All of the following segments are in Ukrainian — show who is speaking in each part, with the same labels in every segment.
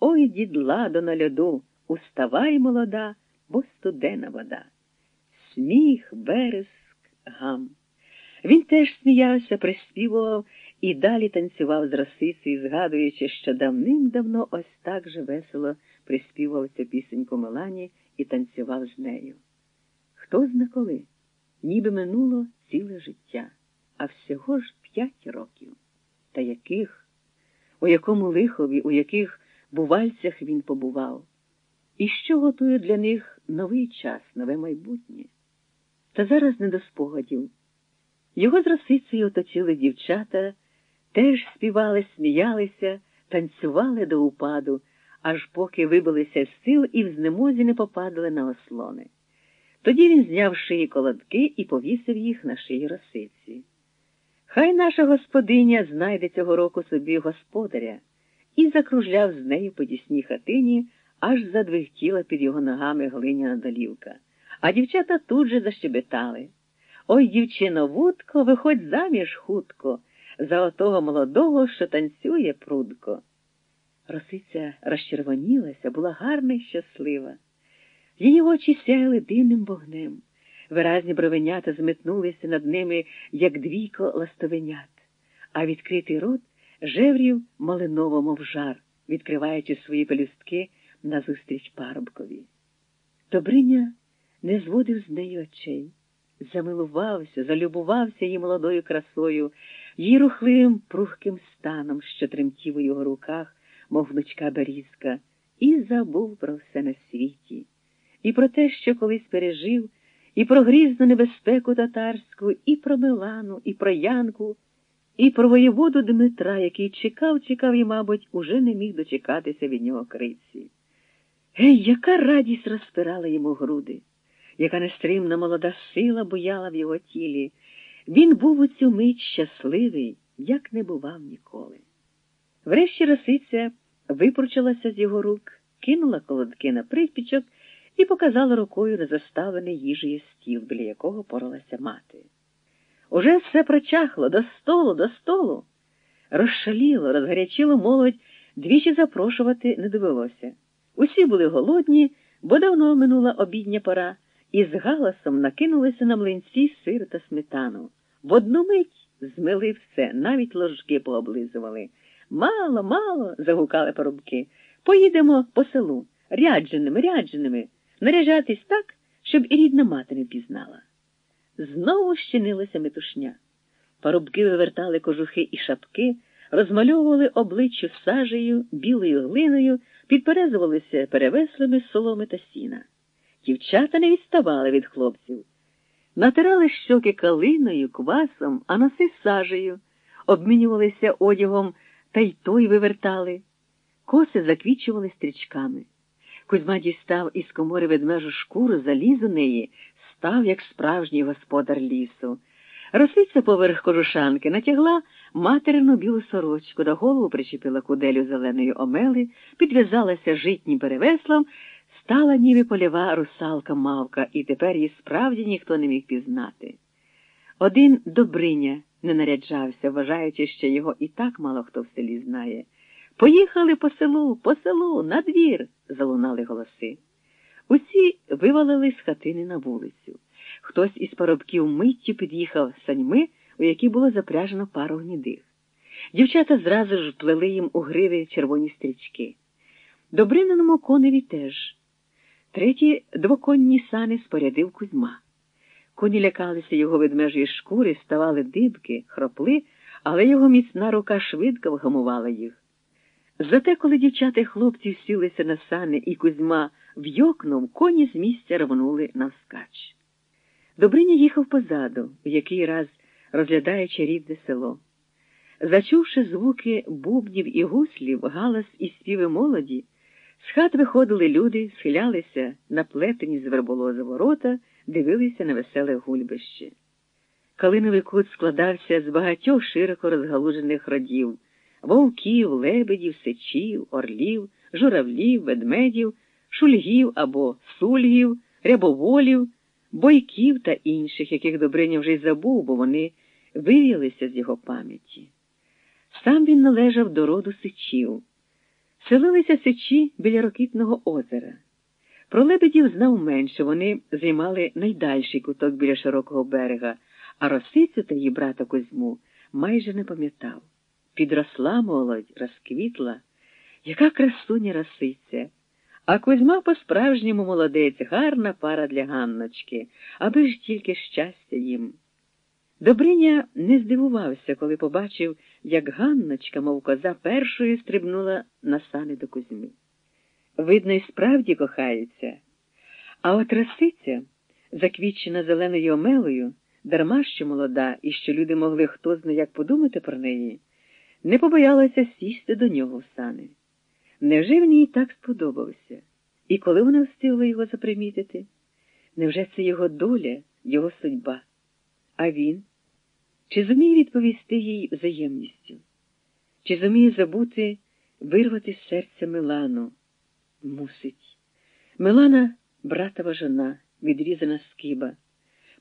Speaker 1: Ой, дідладо на льоду, уставай, молода, бо студена вода. Сміх, березк, гам. Він теж сміявся, приспівував і далі танцював з росицею, згадуючи, що давним-давно ось так же весело приспівав цю пісеньку Мелані і танцював з нею. Хто зна коли? Ніби минуло ціле життя, а всього ж п'ять років. Та яких, у якому лихові, у яких бувальцях він побував, і що готує для них новий час, нове майбутнє? Та зараз не до спогадів. Його з росицею оточили дівчата, теж співали, сміялися, танцювали до упаду, аж поки вибилися з сил і в знемозі не попадали на ослони. Тоді він зняв шиї колодки і повісив їх на шиї росиці. Хай наша господиня знайде цього року собі господаря і закружляв з нею по дісній хатині, аж задвигтіла під його ногами глиняна долівка. А дівчата тут же защебетали. Ой, дівчино, вудко, виходь заміж хутко, за отого молодого, що танцює прудко. Росиця розчервонілася, була гарна й щаслива. Її очі сяяли дивним вогнем. Виразні бровенята зметнулися над ними, як двійко ластовенят, а відкритий рот жеврів малиново, мов жар, відкриваючи свої пелюстки назустріч парубкові. Добриня не зводив з неї очей, замилувався, залюбувався її молодою красою, її рухливим прухким станом, що тремтів у його руках, мов внучка берізка, і забув про все на світі, і про те, що колись пережив, і про грізну небезпеку татарську, і про Милану, і про Янку, і про воєводу Дмитра, який чекав, чекав і, мабуть, уже не міг дочекатися від нього криці. Гей, яка радість розпирала йому груди, яка нестримна молода сила буяла в його тілі. Він був у цю мить щасливий, як не бував ніколи. Врешті росиця випручилася з його рук, кинула колодки на припічок і показала рукою на заставлений їжею стіл, біля якого поралася мати. Уже все прочахло до столу, до столу. Розшаліло, розгарячило молодь, двічі запрошувати не довелося. Усі були голодні, бо давно минула обідня пора, і з галасом накинулися на млинці сир та сметану. В одну мить змили все, навіть ложки пооблизували. Мало, мало, загукали парубки. Поїдемо по селу, рядженими, рядженими, наряжатись так, щоб і рідна мати не пізнала. Знову щинилася метушня. Парубки вивертали кожухи і шапки, розмальовували обличчя сажею, білою глиною, підперезувалися перевеслими соломи та сіна. Дівчата не відставали від хлопців. Натирали щоки калиною, квасом, а носи сажею, обмінювалися одягом та й той вивертали. Коси заквічували стрічками. Кузьма дістав із комори ведмежу шкуру, заліз у неї, став, як справжній господар лісу. Росиця поверх кожушанки натягла материну білу сорочку, до голову причепила куделю зеленої омели, підв'язалася житнім перевеслом, стала ніби польова русалка мавка, і тепер її справді ніхто не міг пізнати. Один Добриня не наряджався, вважаючи, що його і так мало хто в селі знає. Поїхали по селу, по селу, на двір, залунали голоси. Усі вивалили з хатини на вулицю. Хтось із парубків миттю під'їхав саньми, у які було запряжено пару гнідих. Дівчата зразу ж плели їм у гриви червоні стрічки. Добриненому коневі теж. Треті двоконні сани спорядив Кузьма. Коні лякалися його ведмежої шкури, ставали дибки, хропли, але його міцна рука швидко вгамувала їх. Зате, коли дівчата й хлопці сілися на сани і Кузьма вйокнув, коні з місця рвонули навскач. Добриня їхав позаду, в який раз розглядаючи рідне село. Зачувши звуки бубнів і гуслів, галас і співи молоді, з хат виходили люди, схилялися на плетені з верболоза ворота, дивилися на веселе гульбище. Калиновий кут складався з багатьох широко розгалужених родів вовків, лебедів, сечів, орлів, журавлів, ведмедів, шульгів або сульгів, рябоволів, бойків та інших, яких Добриня вже й забув, бо вони вив'ялися з його пам'яті. Сам він належав до роду сичів. Селилися сечі біля Рокітного озера. Про лебедів знав менше, вони займали найдальший куток біля широкого берега, а росицю та її брата Кузьму майже не пам'ятав. Підросла молодь, розквітла, яка красуня росиця. А Кузьма по-справжньому молодець, гарна пара для Ганночки, аби ж тільки щастя їм. Добриня не здивувався, коли побачив, як Ганночка, мов коза, першою стрибнула на сани до Кузьми. Видно, і справді кохаються. А от росиця, заквічена зеленою омелою, дарма що молода, і що люди могли хто зна як подумати про неї, не побоялася сісти до нього в сани. Невже він їй так сподобався? І коли вона встигла його запримітити? Невже це його доля, його судьба? А він? Чи зуміє відповісти їй взаємністю? Чи зуміє забути вирвати з серця Милану? Мусить. Милана братова жона, відрізана скиба.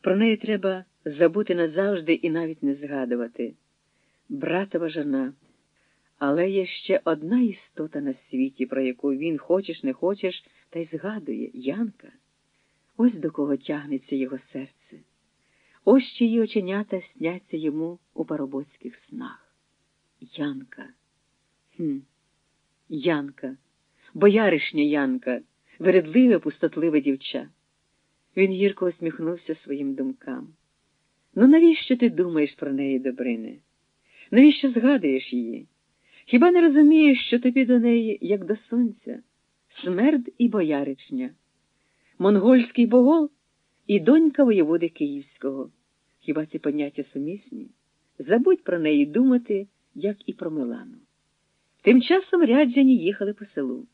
Speaker 1: Про неї треба забути назавжди і навіть не згадувати. Братова жона. Але є ще одна істота на світі, про яку він, хочеш не хочеш, та й згадує Янка. Ось до кого тягнеться його серце. Ось чиї оченята сняться йому у парубоцьких снах. Янка. Хм, Янка, бояришня Янка, вередливе, пустотливе дівча. Він гірко усміхнувся своїм думкам. Ну, навіщо ти думаєш про неї, Добрине? Навіщо згадуєш її? Хіба не розумієш, що тобі до неї, як до сонця, смерть і бояричня, монгольський богол і донька воєводи Київського? Хіба ці поняття сумісні? Забудь про неї думати, як і про Милану. Тим часом ряджані їхали по селу.